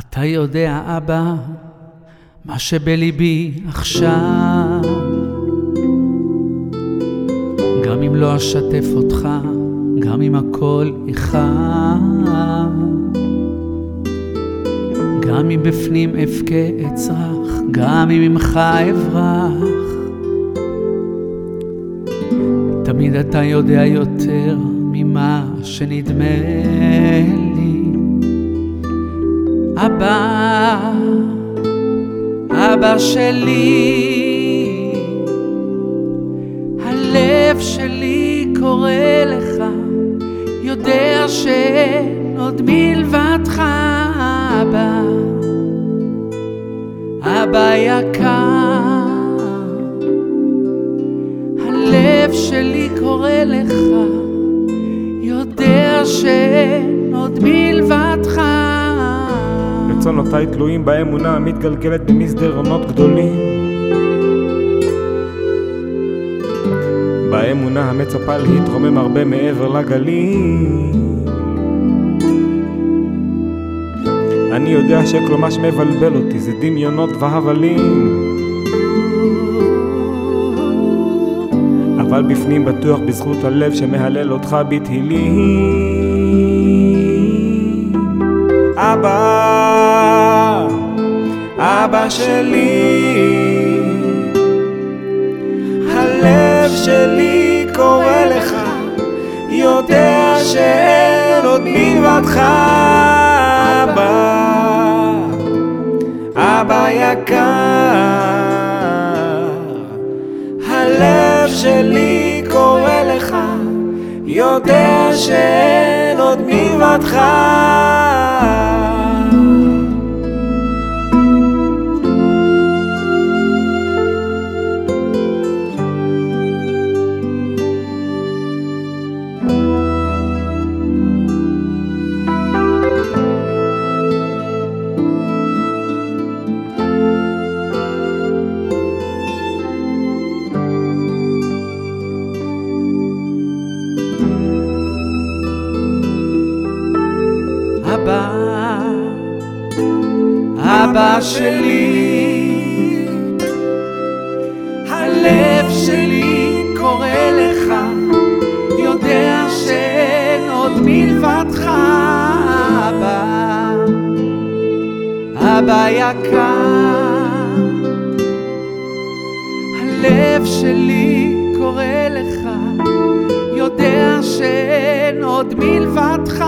אתה יודע, אבא, מה שבליבי עכשיו. גם אם לא אשתף אותך, גם אם הכל איכה. גם אם בפנים אבכה אצרח, גם אם ממך אברח. תמיד אתה יודע יותר ממה שנדמה לי. אבא, אבא שלי, הלב שלי קורא לך, יודע שאין עוד מלבדך, אבא, אבא יקר. הלב שלי קורא לך, יודע שאין עוד מלבדך. רצונותיי תלויים באמונה המתגלגלת במסדרונות גדולים. באמונה המצפה להתרומם הרבה מעבר לגלים. אני יודע שכל מה שמבלבל אותי זה דמיונות והבלים. אבל בפנים בטוח בזכות הלב שמהלל אותך בתהילים. אבא, אבא שלי, הלב שלי קורא לך, יודע שאין עוד מלבדך, אבא, אבא יקר. הלב שלי קורא לך, יודע שאין עוד מלבדך. אבא שלי, הלב שלי קורא לך, יודע שאין עוד מלבדך, אבא, אבא יקר, הלב שלי קורא לך, יודע שאין עוד מלבדך.